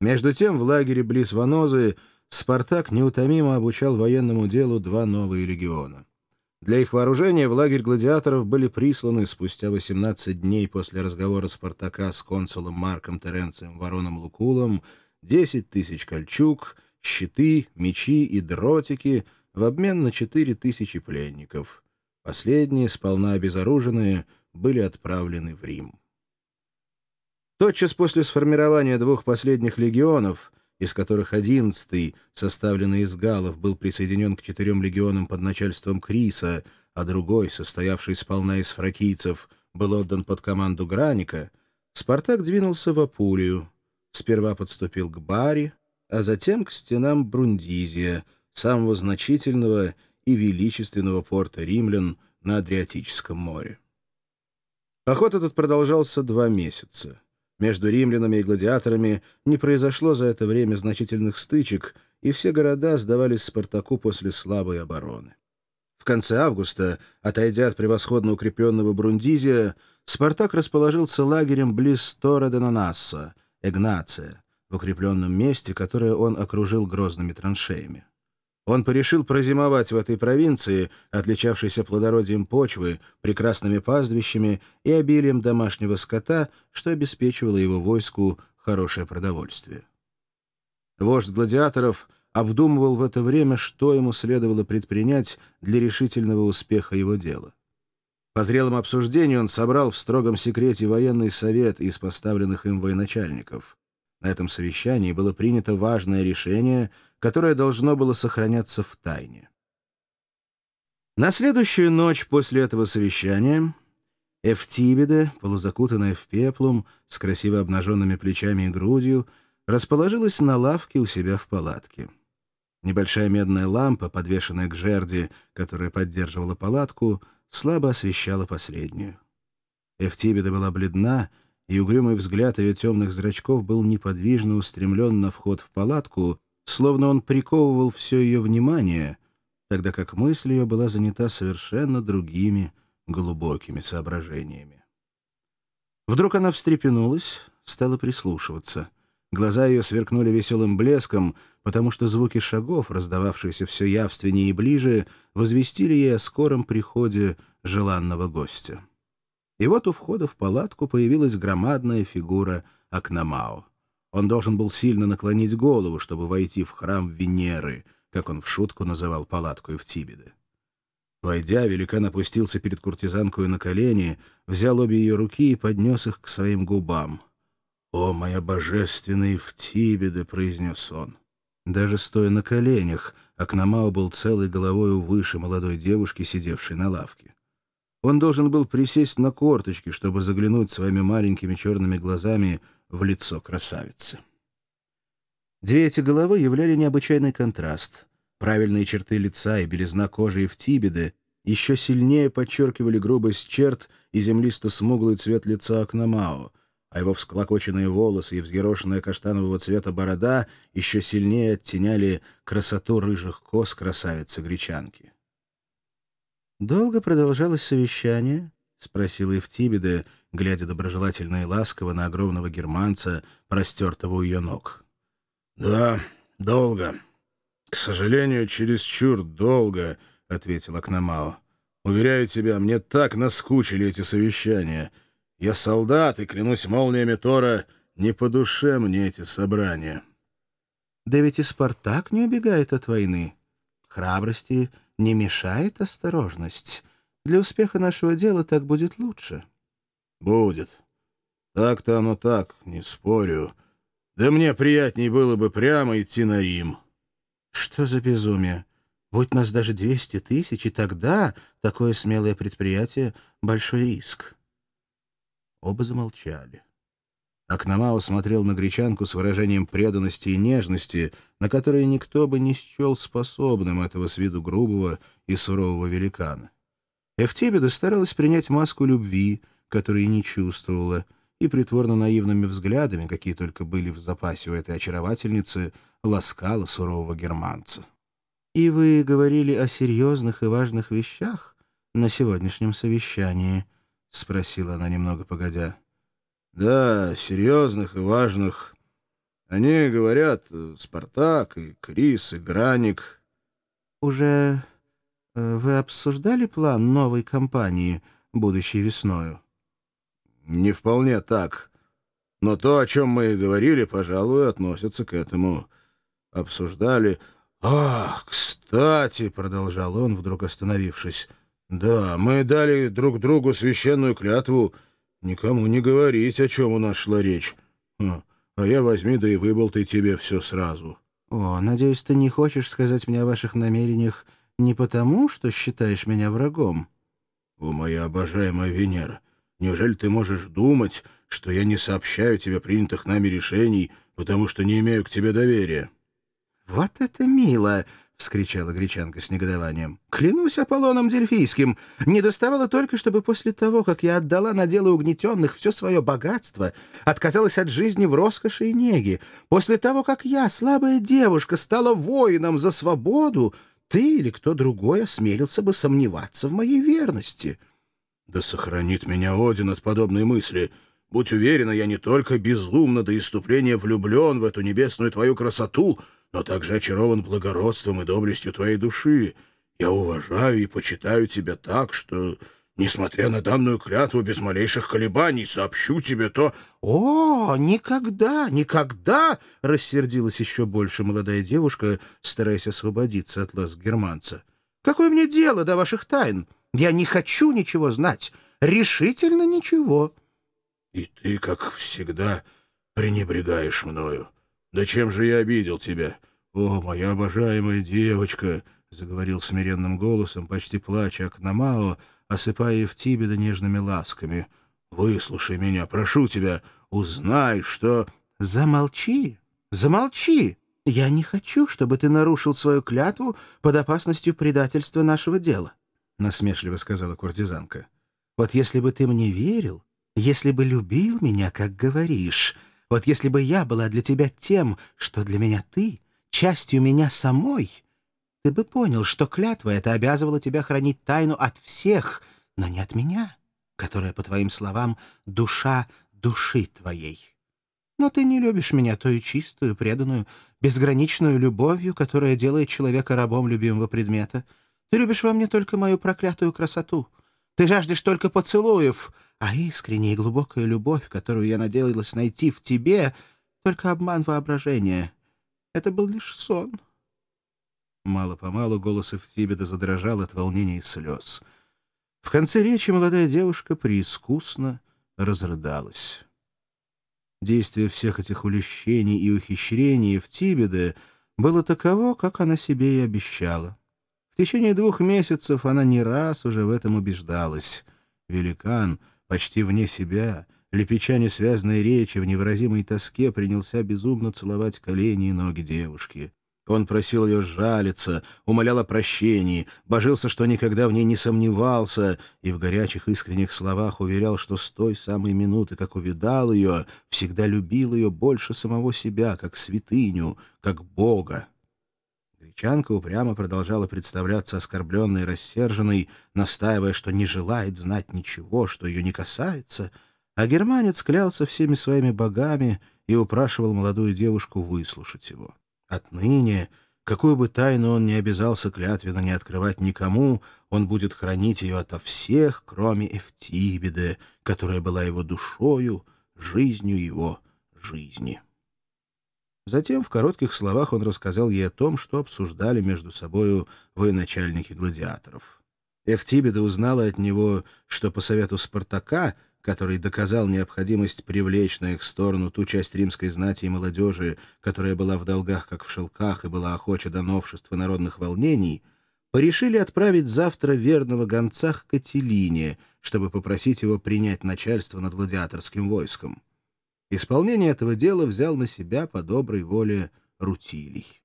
Между тем в лагере близ Ванозы Спартак неутомимо обучал военному делу два новые легиона. Для их вооружения в лагерь гладиаторов были присланы спустя 18 дней после разговора Спартака с консулом Марком Теренцием Вороном Лукулом 10 тысяч кольчуг, щиты, мечи и дротики в обмен на 4 тысячи пленников. Последние, сполна обезоруженные, были отправлены в Рим. Тотчас после сформирования двух последних легионов, из которых одиннадцатый, составленный из галлов, был присоединен к четырем легионам под начальством Криса, а другой, состоявший сполна из фракийцев, был отдан под команду Граника, Спартак двинулся в Апулию. Сперва подступил к Бари, а затем к стенам Брундизия, самого значительного и величественного порта римлян на Адриатическом море. Поход этот продолжался два месяца. Между римлянами и гладиаторами не произошло за это время значительных стычек, и все города сдавались Спартаку после слабой обороны. В конце августа, отойдя от превосходно укрепленного Брундизия, Спартак расположился лагерем близ Тора де Нанасса, Эгнация, в укрепленном месте, которое он окружил грозными траншеями. Он порешил прозимовать в этой провинции, отличавшейся плодородием почвы, прекрасными пастбищами и обилием домашнего скота, что обеспечивало его войску хорошее продовольствие. Вождь гладиаторов обдумывал в это время, что ему следовало предпринять для решительного успеха его дела. По зрелому обсуждению он собрал в строгом секрете военный совет из поставленных им военачальников. На этом совещании было принято важное решение, которое должно было сохраняться в тайне. На следующую ночь после этого совещания Эфтибеда, полузакутанная в пеплум, с красиво обнаженными плечами и грудью, расположилась на лавке у себя в палатке. Небольшая медная лампа, подвешенная к жерди, которая поддерживала палатку, слабо освещала последнюю. Эфтибеда была бледна, и угрюмый взгляд ее темных зрачков был неподвижно устремлен на вход в палатку, словно он приковывал все ее внимание, тогда как мысль ее была занята совершенно другими глубокими соображениями. Вдруг она встрепенулась, стала прислушиваться. Глаза ее сверкнули веселым блеском, потому что звуки шагов, раздававшиеся все явственнее и ближе, возвестили ей о скором приходе желанного гостя. И вот у входа в палатку появилась громадная фигура Акномао. Он должен был сильно наклонить голову, чтобы войти в храм Венеры, как он в шутку называл палатку Евтибеда. Войдя, великан опустился перед куртизанкой на колени, взял обе ее руки и поднес их к своим губам. «О, моя божественная Евтибеда!» — произнес он. Даже стоя на коленях, Акномао был целой головою выше молодой девушки, сидевшей на лавке. Он должен был присесть на корточки, чтобы заглянуть своими маленькими черными глазами в лицо красавицы. Две эти головы являли необычайный контраст. Правильные черты лица и белизна кожи Евтибеды еще сильнее подчеркивали грубость черт и землисто-смуглый цвет лица Акномао, а его всклокоченные волосы и взъерошенная каштанового цвета борода еще сильнее оттеняли красоту рыжих кос красавицы-гречанки. «Долго продолжалось совещание?» — спросила Евтибеда, глядя доброжелательно и ласково на огромного германца, простертого у ее ног. «Да, долго. К сожалению, чересчур долго», — ответил Акномао. «Уверяю тебя, мне так наскучили эти совещания. Я солдат, и, клянусь молниями Тора, не по душе мне эти собрания». «Да ведь и Спартак не убегает от войны. Храбрости не мешает осторожность. Для успеха нашего дела так будет лучше. — Будет. Так-то оно так, не спорю. Да мне приятней было бы прямо идти на Рим. — Что за безумие? Будь нас даже двести тысяч, и тогда такое смелое предприятие — большой риск. Оба замолчали. Акномао смотрел на гречанку с выражением преданности и нежности, на которое никто бы не счел способным этого с виду грубого и сурового великана. Эфтибеда старалась принять маску любви, которой не чувствовала, и притворно-наивными взглядами, какие только были в запасе у этой очаровательницы, ласкала сурового германца. «И вы говорили о серьезных и важных вещах на сегодняшнем совещании?» — спросила она немного погодя. Да, серьезных и важных. Они говорят, э, Спартак и Крис и Граник. Уже э, вы обсуждали план новой кампании, будущей весною? Не вполне так. Но то, о чем мы и говорили, пожалуй, относится к этому. Обсуждали... «Ах, кстати», — продолжал он, вдруг остановившись, — «да, мы дали друг другу священную клятву никому не говорить, о чем у нас шла речь. А, а я возьми, да и выболтай тебе все сразу». «О, надеюсь, ты не хочешь сказать мне о ваших намерениях не потому, что считаешь меня врагом?» «О, моя обожаемая Венера, неужели ты можешь думать, что я не сообщаю тебе принятых нами решений, потому что не имею к тебе доверия?» «Вот это мило!» — вскричала гречанка с негодованием. «Клянусь Аполлоном Дельфийским, не доставало только, чтобы после того, как я отдала на дело угнетенных все свое богатство, отказалась от жизни в роскоши и неге, после того, как я, слабая девушка, стала воином за свободу, ты или кто другой осмелился бы сомневаться в моей верности». «Да сохранит меня Один от подобной мысли!» Будь уверена, я не только безумно до иступления влюблен в эту небесную твою красоту, но также очарован благородством и доблестью твоей души. Я уважаю и почитаю тебя так, что, несмотря на данную клятву, без малейших колебаний сообщу тебе то...» «О, никогда, никогда!» — рассердилась еще больше молодая девушка, стараясь освободиться от лаз германца. «Какое мне дело до ваших тайн? Я не хочу ничего знать. Решительно ничего». «И ты, как всегда, пренебрегаешь мною. Да чем же я обидел тебя? О, моя обожаемая девочка!» — заговорил смиренным голосом, почти плача Акномао, осыпая Евтибеда нежными ласками. «Выслушай меня, прошу тебя, узнай, что...» «Замолчи, замолчи! Я не хочу, чтобы ты нарушил свою клятву под опасностью предательства нашего дела», — насмешливо сказала куртизанка. «Вот если бы ты мне верил, если бы любил меня, как говоришь, вот если бы я была для тебя тем, что для меня ты, частью меня самой, ты бы понял, что клятва эта обязывала тебя хранить тайну от всех, но не от меня, которая, по твоим словам, душа души твоей. Но ты не любишь меня той чистую, преданную, безграничную любовью, которая делает человека рабом любимого предмета. Ты любишь во мне только мою проклятую красоту. Ты жаждешь только поцелуев — а искренняя и глубокая любовь, которую я надеялась найти в тебе, только обман воображения. Это был лишь сон. Мало-помалу голос Эфтибеда задрожал от волнения и слез. В конце речи молодая девушка преискусно разрыдалась. Действие всех этих улещений и ухищрений Эфтибеда было таково, как она себе и обещала. В течение двух месяцев она не раз уже в этом убеждалась. Великан — Почти вне себя, лепеча несвязной речи, в невыразимой тоске принялся безумно целовать колени и ноги девушки. Он просил ее жалиться, умолял о прощении, божился, что никогда в ней не сомневался, и в горячих искренних словах уверял, что с той самой минуты, как увидал ее, всегда любил ее больше самого себя, как святыню, как Бога. Гречанка упрямо продолжала представляться оскорбленной и рассерженной, настаивая, что не желает знать ничего, что ее не касается, а германец клялся всеми своими богами и упрашивал молодую девушку выслушать его. Отныне, какую бы тайну он не обязался клятвенно не открывать никому, он будет хранить ее ото всех, кроме Эфтибеды, которая была его душою, жизнью его жизни. Затем в коротких словах он рассказал ей о том, что обсуждали между собою военачальники гладиаторов. Эфтибеда узнала от него, что по совету Спартака, который доказал необходимость привлечь на их сторону ту часть римской знати и молодежи, которая была в долгах, как в шелках, и была охоча до новшеств и народных волнений, порешили отправить завтра верного гонца к Кателине, чтобы попросить его принять начальство над гладиаторским войском. Исполнение этого дела взял на себя по доброй воле Рутилий.